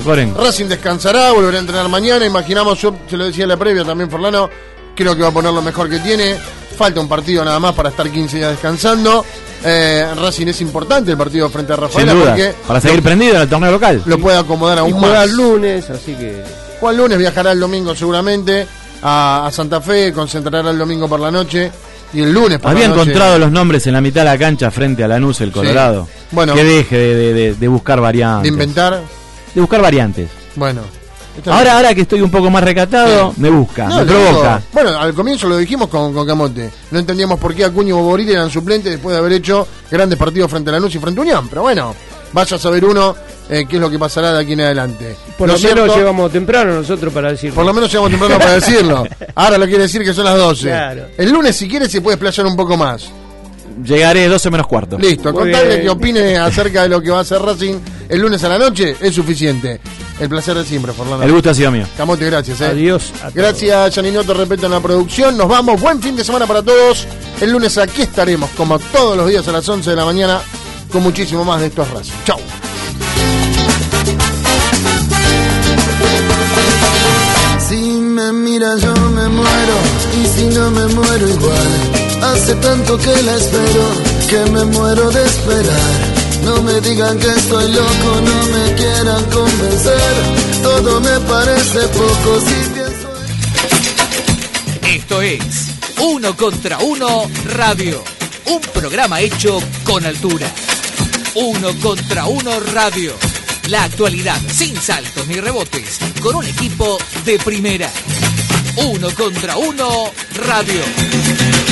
Coren. Racing descansará, volverá a entrenar mañana. Imaginamos, yo se lo decía en la previa también, Fernando. Creo que va a poner lo mejor que tiene. Falta un partido nada más para estar 15 días descansando. Eh, Racing es importante el partido frente a Sin Rafaela duda. porque Para seguir prendido en el torneo local. lo puede acomodar Y aún juega más. el lunes, así que. Juan lunes viajará el domingo seguramente a, a Santa Fe, concentrará el domingo por la noche y el lunes por Había la noche. encontrado los nombres en la mitad de la cancha frente a Lanús, el Colorado. Bueno. Que deje de, de- de- de buscar variantes. de inventar. De buscar variantes. Bueno. Ahora, ahora que estoy un poco más recatado, Sí. me busca, No, me provoca. digo, bueno, al comienzo lo dijimos con, con Camote. No entendíamos por qué Acuña y Boboril eran suplentes después de haber hecho grandes partidos frente a Lanús y frente a Unión. Pero bueno, vaya a saber uno eh, qué es lo que pasará de aquí en adelante. Por Lo lo, menos cierto- llegamos temprano nosotros para decirlo. Por lo menos llegamos temprano para decirlo. Ahora lo quiere decir que son las 12. Claro. El lunes, si quiere, se puede explayar un poco más. Llegaré 12 menos cuarto. Listo, Muy contarle bien. que opine acerca de lo que va a hacer Racing el lunes a la noche es suficiente. El placer de siempre, Fernando. El gusto ha sido mío. Camote, gracias. eh. Adiós. a. Gracias, Janinoto, repito en la producción. Nos vamos. Buen fin de semana para todos. El lunes aquí estaremos, como todos los días a las 11 de la mañana, con muchísimo más de estos Racing. Chau. Si me mira yo me muero y si no me muero igual. Hace tanto que la espero que me muero de esperar. No me digan que estoy loco, no me quieran convencer. Todo me parece poco si pienso. Esto es Uno contra Uno Radio, un programa hecho con altura. Uno contra Uno Radio, la actualidad sin saltos ni rebotes, con un equipo de primera. Uno contra Uno Radio.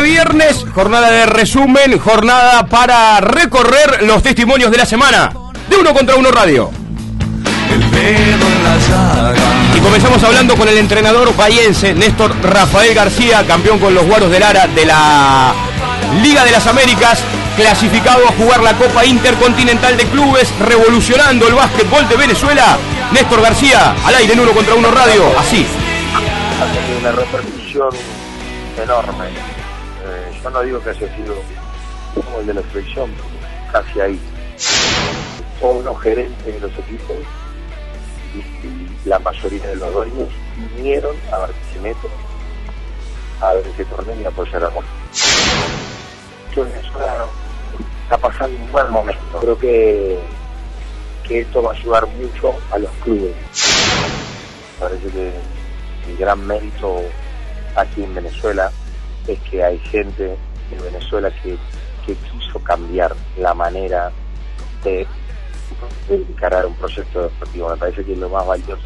de viernes, jornada de resumen, jornada para recorrer los testimonios de la semana de Uno contra Uno Radio. Y comenzamos hablando con el entrenador bahiense Néstor Rafael García, campeón con los Guaros del Lara de la Liga de las Américas, clasificado a jugar la Copa Intercontinental de Clubes, revolucionando el básquetbol de Venezuela. Néstor García, al aire en Uno contra Uno Radio, así. ha tenido una repercusión enorme. Yo no digo que haya sido como el de la selección, casi ahí. Todos los gerentes de los equipos y, la mayoría de los dueños vinieron a Barquisimeto a ver ese torneo y apoyar a Boca. Yo Venezuela está pasando un mal momento. Creo que, que esto va a ayudar mucho a los clubes. Parece que el gran mérito aquí en Venezuela es que hay gente de Venezuela que, quiso cambiar la manera de, de encarar un proyecto deportivo. Me parece que es lo más valioso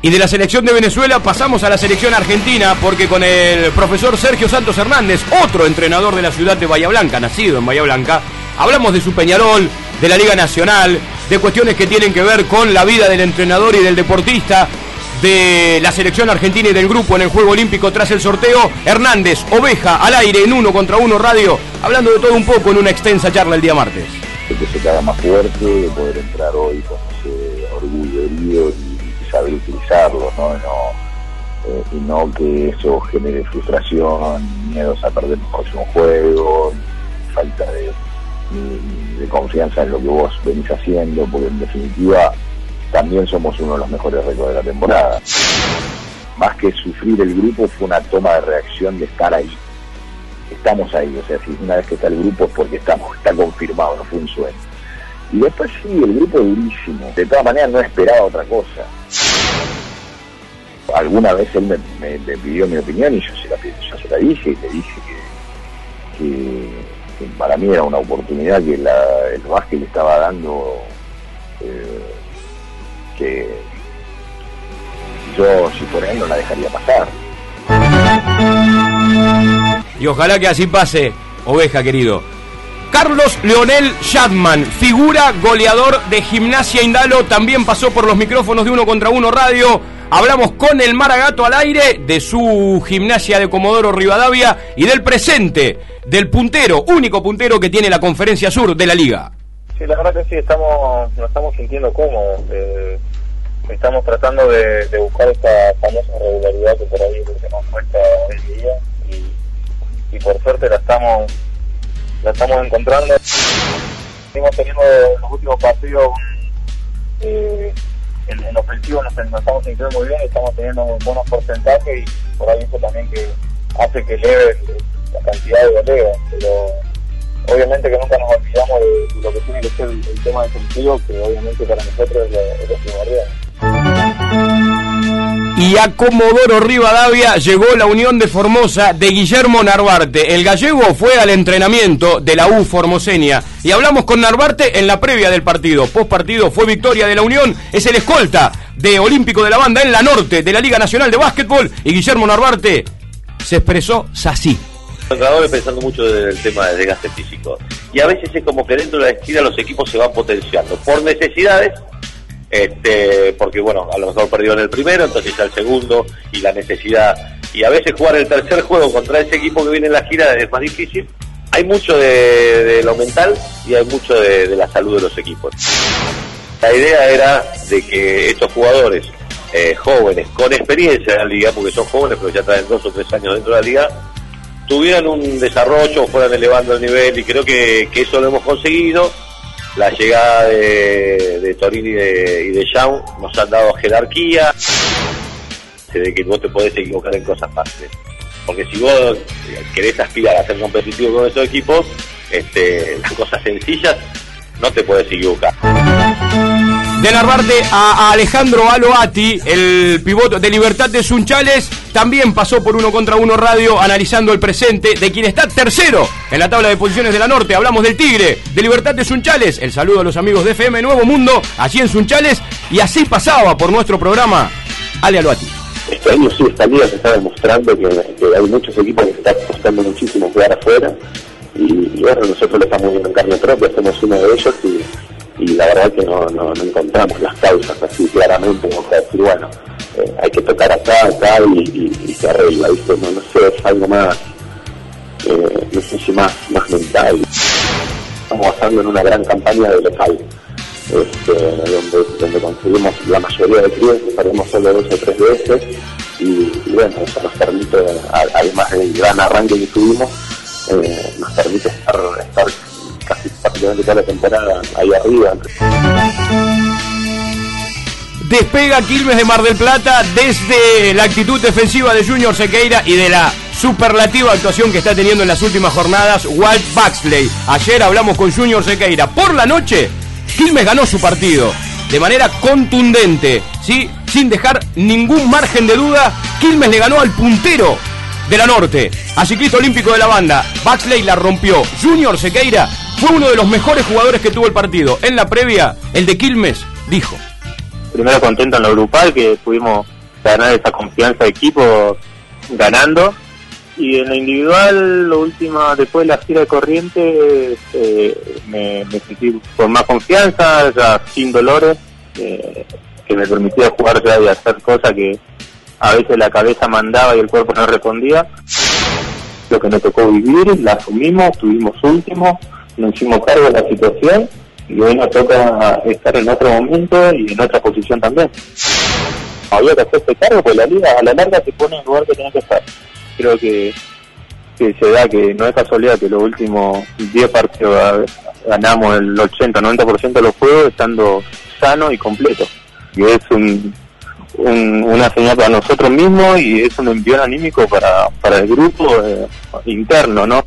Y de la selección de Venezuela pasamos a la selección argentina porque con el profesor Sergio Santos Hernández, otro entrenador de la ciudad de Bahía Blanca, nacido en Bahía Blanca, hablamos de su Peñarol, de la Liga Nacional, de cuestiones que tienen que ver con la vida del entrenador y del deportista, de la selección argentina y del grupo en el Juego Olímpico tras el sorteo. Hernández, Oveja, al aire en uno contra uno radio, hablando de todo un poco en una extensa charla el día martes. que se te más fuerte, de poder entrar hoy con ese orgullo herido y, saber utilizarlo, ¿no? No, eh, y no que eso genere frustración, miedos a perder el próximo juego, falta de confianza en lo que vos venís haciendo, porque en definitiva también somos uno de los mejores récords de la temporada. Más que sufrir el grupo fue una toma de reacción de estar ahí. Estamos ahí, o sea, si una vez que está el grupo es porque estamos, está confirmado, no fue un sueño. Y después sí, el grupo durísimo. De todas maneras no esperaba otra cosa. Alguna vez él me, pidió mi opinión y yo se la, dije y le dije que, para mí era una oportunidad que el básquet le estaba dando eh, que yo si fuera él no la dejaría pasar. Y ojalá que así pase, oveja querido. Carlos Leonel Shadman, figura goleador de Gimnasia Indalo, también pasó por los micrófonos de Uno contra Uno Radio. Hablamos con el Maragato al aire de su gimnasia de Comodoro Rivadavia y del presente del puntero, único puntero que tiene la Conferencia Sur de la Liga. Sí, la verdad que sí, estamos, nos estamos sintiendo cómodos. eh, estamos tratando de, buscar esta famosa regularidad que por ahí es lo que nos cuesta hoy en día y, por suerte la estamos la estamos encontrando. Seguimos teniendo en los últimos partidos eh, en, en ofensivo nos, nos estamos sintiendo muy bien, estamos teniendo buenos porcentajes y por ahí eso también que hace que eleve la cantidad de goleo, pero obviamente que nunca nos olvidamos de, lo que tiene que ser el, el tema defensivo, que obviamente para nosotros es lo, es. Y a Comodoro Rivadavia llegó la unión de Formosa de Guillermo Narvarte. El gallego fue al entrenamiento de la U Formoseña. Y hablamos con Narvarte en la previa del partido. Post partido fue victoria de la Unión. Es el escolta de Olímpico de la Banda en la norte de la Liga Nacional de Básquetbol. Y Guillermo Narvarte se expresó así. Los pensando mucho del tema de desgaste físico. Y a veces es como que dentro de la esquina los equipos se van potenciando por necesidades, este, porque bueno, a lo mejor perdió en el primero, entonces al segundo y la necesidad. Y a veces jugar el tercer juego contra ese equipo que viene en la gira es más difícil. Hay mucho de, de lo mental y hay mucho de, de la salud de los equipos. La idea era de que estos jugadores eh, jóvenes, con experiencia en la liga, porque son jóvenes pero ya traen dos o tres años dentro de la liga, tuvieran un desarrollo, fueran elevando el nivel y creo que, que eso lo hemos conseguido. La llegada de, Torini y de, y de Young nos han dado jerarquía, de que vos te podés equivocar en cosas fáciles. Porque si vos querés aspirar a ser competitivo con esos equipos, este, las cosas sencillas no te puedes equivocar. De Narvarte a, Alejandro Aloati, el pivote de Libertad de Sunchales, también pasó por uno contra uno radio analizando el presente de quien está tercero en la tabla de posiciones de la Norte. Hablamos del Tigre, de Libertad de Sunchales. El saludo a los amigos de FM Nuevo Mundo, allí en Sunchales. Y así pasaba por nuestro programa Ale Aloati. Este año sí, esta liga se está demostrando que, hay muchos equipos que están costando muchísimo quedar afuera. Y, y bueno, nosotros lo estamos viendo en carne propia, somos uno de ellos y, y la verdad que no, no, encontramos las causas así claramente como para decir, bueno, eh, hay que tocar acá, acá y, y, y se arregla. No, no sé, es algo más, eh, más, más mental. Estamos basando en una gran campaña de local, este, donde, donde conseguimos la mayoría de clientes, perdemos solo dos o tres veces y, bueno, eso nos permite, además del gran arranque que tuvimos, eh, nos permite estar, estar prácticamente toda la temporada ahí arriba. Despega Quilmes de Mar del Plata desde la actitud defensiva de Junior Sequeira y de la superlativa actuación que está teniendo en las últimas jornadas Walt Baxley. Ayer hablamos con Junior Sequeira. Por la noche, Quilmes ganó su partido de manera contundente, ¿sí? sin dejar ningún margen de duda. Quilmes le ganó al puntero de la Norte, a Ciclista Olímpico de la Banda. Baxley la rompió. Junior Sequeira fue uno de los mejores jugadores que tuvo el partido. En la previa, el de Quilmes dijo. primero contento en lo grupal que pudimos ganar esa confianza de equipo ganando Y en lo individual, lo última, después de la gira de Corrientes, eh, me, sentí con más confianza, ya sin dolores, eh, que me permitía jugar ya y hacer cosas que a veces la cabeza mandaba y el cuerpo no respondía. Lo que nos tocó vivir, la asumimos, tuvimos últimos, nos hicimos cargo de la situación y hoy nos toca estar en otro momento y en otra posición también. Había que hacerse cargo, pues la liga a la larga te pone en el lugar que tiene que estar. Creo que, que se da que no es casualidad que los últimos 10 partidos ganamos el 80-90% de los juegos estando sano y completo. Y es un, un- una señal para nosotros mismos y es un envío anímico para, para el grupo eh, interno, ¿no?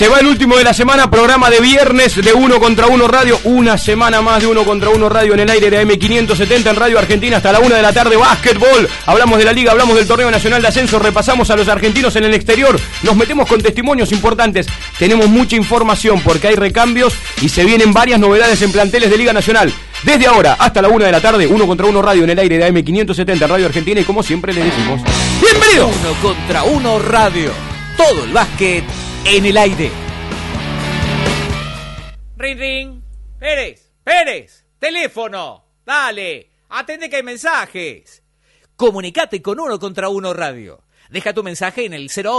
Se va el último de la semana, programa de viernes de Uno contra Uno Radio. Una semana más de Uno contra Uno Radio en el aire de AM570 en Radio Argentina hasta la una de la tarde. Básquetbol. Hablamos de la liga, hablamos del torneo nacional de ascenso, repasamos a los argentinos en el exterior. Nos metemos con testimonios importantes. Tenemos mucha información porque hay recambios y se vienen varias novedades en planteles de Liga Nacional. Desde ahora hasta la una de la tarde, Uno contra Uno Radio en el aire de AM570 en Radio Argentina y como siempre le decimos, ¡bienvenido! Uno contra uno radio. Todo el básquet en el aire. Ring, ring. Pérez, Pérez, teléfono. Dale, atende que hay mensajes. Comunicate con uno contra uno radio. Deja tu mensaje en el 08